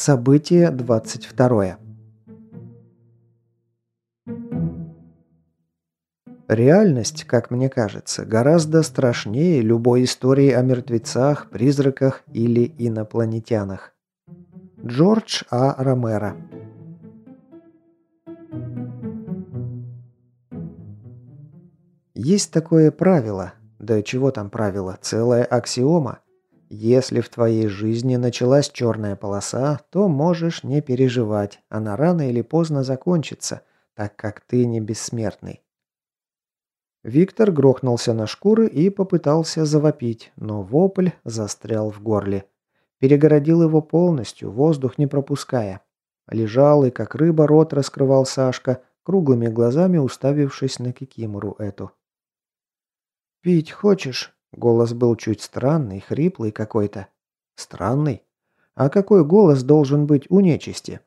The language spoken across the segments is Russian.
Событие 22. Реальность, как мне кажется, гораздо страшнее любой истории о мертвецах, призраках или инопланетянах. Джордж А. Ромеро Есть такое правило, да чего там правило, целая аксиома – если в твоей жизни началась черная полоса, то можешь не переживать, она рано или поздно закончится, так как ты не бессмертный. Виктор грохнулся на шкуры и попытался завопить, но вопль застрял в горле. Перегородил его полностью, воздух не пропуская. Лежал и как рыба рот раскрывал Сашка, круглыми глазами уставившись на Кикимору эту. «Пить хочешь?» Голос был чуть странный, хриплый какой-то. Странный? А какой голос должен быть у нечисти?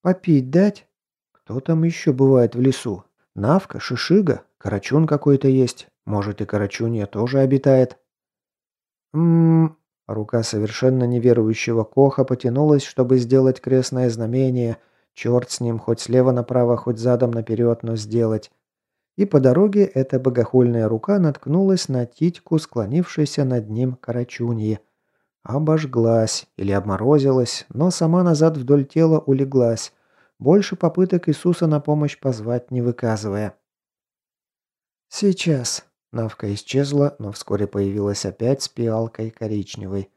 «Попить дать?» «Кто там еще бывает в лесу? Навка, Шишига? Карачун какой-то есть. Может, и Карачунья тоже обитает?» «Ммм...» Рука совершенно неверующего Коха потянулась, чтобы сделать крестное знамение. Черт с ним, хоть слева направо, хоть задом наперед, но сделать. И по дороге эта богохульная рука наткнулась на титьку, склонившейся над ним карачуньи. Обожглась или обморозилась, но сама назад вдоль тела улеглась, больше попыток Иисуса на помощь позвать не выказывая. «Сейчас». Навка исчезла, но вскоре появилась опять с пиалкой коричневой.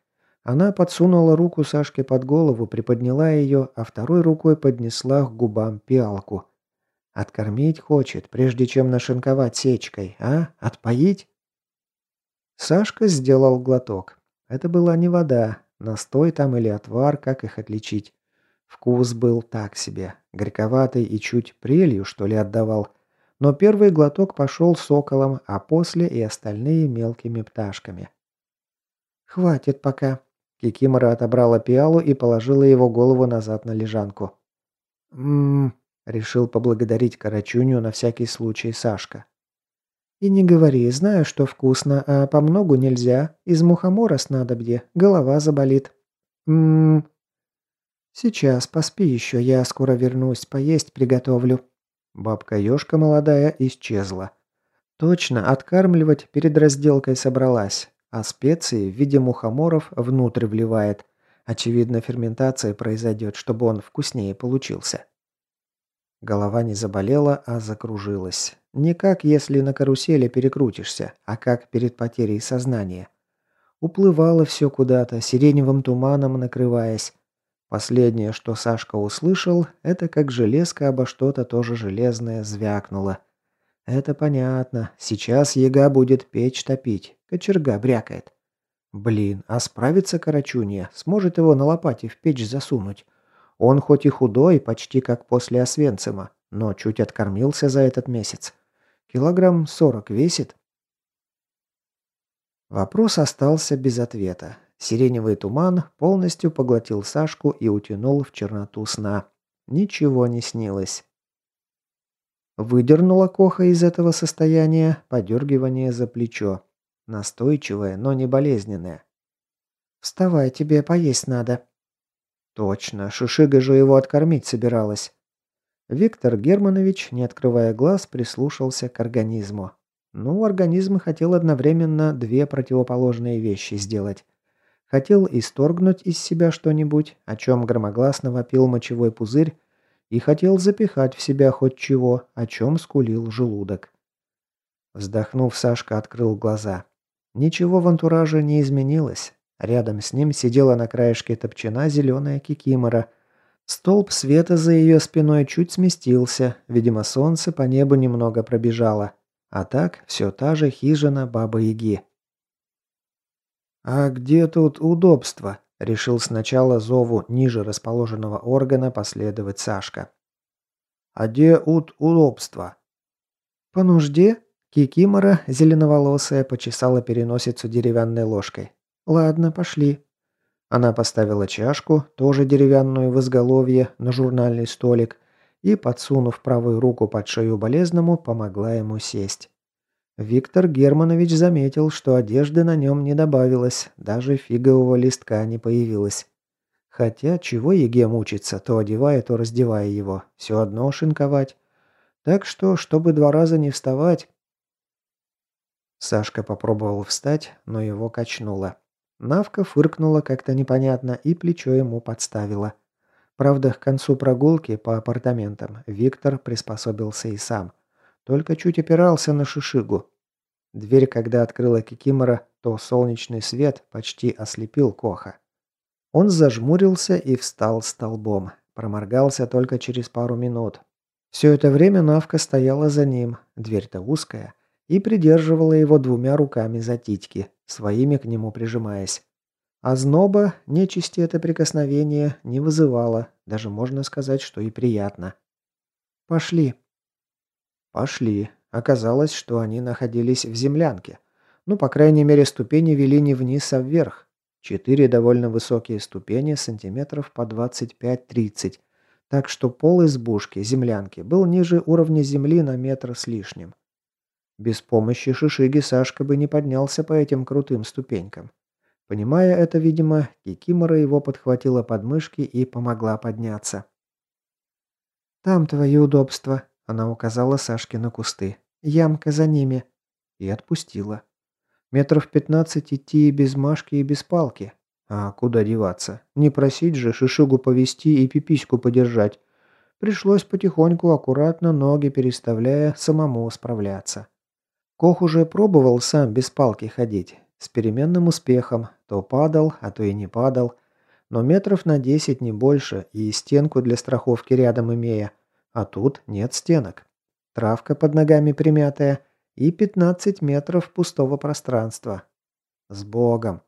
Она подсунула руку Сашке под голову, приподняла ее, а второй рукой поднесла к губам пиалку. Откормить хочет, прежде чем нашинковать сечкой, а? Отпоить? Сашка сделал глоток. Это была не вода, настой там или отвар, как их отличить. Вкус был так себе, горьковатый и чуть прелью, что ли, отдавал. Но первый глоток пошел соколом, а после и остальные мелкими пташками. «Хватит пока». Кикимора отобрала пиалу и положила его голову назад на лежанку. «Ммм, Решил поблагодарить Карачуню на всякий случай Сашка. «И не говори, знаю, что вкусно, а по многу нельзя. Из мухомора снадобье, голова заболит». «Ммм...» «Сейчас, поспи еще, я скоро вернусь, поесть приготовлю». Бабка-ешка молодая исчезла. Точно, откармливать перед разделкой собралась, а специи в виде мухоморов внутрь вливает. Очевидно, ферментация произойдет, чтобы он вкуснее получился. Голова не заболела, а закружилась. Не как если на карусели перекрутишься, а как перед потерей сознания. Уплывало все куда-то, сиреневым туманом накрываясь. Последнее, что Сашка услышал, это как железка обо что-то тоже железное звякнуло. Это понятно. Сейчас яга будет печь топить. Кочерга брякает. Блин, а справится Карачунья? Сможет его на лопате в печь засунуть? Он хоть и худой, почти как после Освенцима, но чуть откормился за этот месяц. Килограмм сорок весит. Вопрос остался без ответа. Сиреневый туман полностью поглотил Сашку и утянул в черноту сна. Ничего не снилось. Выдернула Коха из этого состояния подергивание за плечо. Настойчивое, но не болезненное. «Вставай, тебе поесть надо», Точно, Шишига же его откормить собиралась. Виктор Германович, не открывая глаз, прислушался к организму. Ну, организм хотел одновременно две противоположные вещи сделать. Хотел исторгнуть из себя что-нибудь, о чем громогласно вопил мочевой пузырь, и хотел запихать в себя хоть чего, о чем скулил желудок. Вздохнув, Сашка открыл глаза. Ничего в антураже не изменилось. Рядом с ним сидела на краешке топчина зеленая кикимора. Столб света за ее спиной чуть сместился, видимо, солнце по небу немного пробежало. А так, все та же хижина Бабы-Яги. «А где тут удобство?» – решил сначала зову ниже расположенного органа последовать Сашка. «А где ут удобство?» «По нужде?» Кикимора, зеленоволосая, почесала переносицу деревянной ложкой. «Ладно, пошли». Она поставила чашку, тоже деревянную в изголовье, на журнальный столик и, подсунув правую руку под шею болезному, помогла ему сесть. Виктор Германович заметил, что одежды на нем не добавилось, даже фигового листка не появилось. Хотя, чего Еге мучиться, то одевая, то раздевая его, все одно шинковать. Так что, чтобы два раза не вставать... Сашка попробовал встать, но его качнуло. Навка фыркнула как-то непонятно и плечо ему подставила. Правда, к концу прогулки по апартаментам Виктор приспособился и сам. Только чуть опирался на шишигу. Дверь, когда открыла Кикимора, то солнечный свет почти ослепил Коха. Он зажмурился и встал столбом. Проморгался только через пару минут. Все это время Навка стояла за ним, дверь-то узкая, и придерживала его двумя руками за титьки, своими к нему прижимаясь. А зноба, нечисти это прикосновение, не вызывало, даже можно сказать, что и приятно. «Пошли». Пошли. Оказалось, что они находились в землянке. Ну, по крайней мере, ступени вели не вниз, а вверх. Четыре довольно высокие ступени, сантиметров по 25-30. Так что пол избушки, землянки, был ниже уровня земли на метр с лишним. Без помощи Шишиги Сашка бы не поднялся по этим крутым ступенькам. Понимая это, видимо, Кикимора его подхватила под мышки и помогла подняться. «Там твои удобства», — она указала Сашке на кусты. «Ямка за ними». И отпустила. Метров пятнадцать идти и без Машки, и без палки. А куда деваться? Не просить же Шишигу повести и пипиську подержать. Пришлось потихоньку, аккуратно, ноги переставляя, самому справляться. Кох уже пробовал сам без палки ходить. С переменным успехом. То падал, а то и не падал. Но метров на десять, не больше, и стенку для страховки рядом имея. А тут нет стенок. Травка под ногами примятая и 15 метров пустого пространства. С Богом.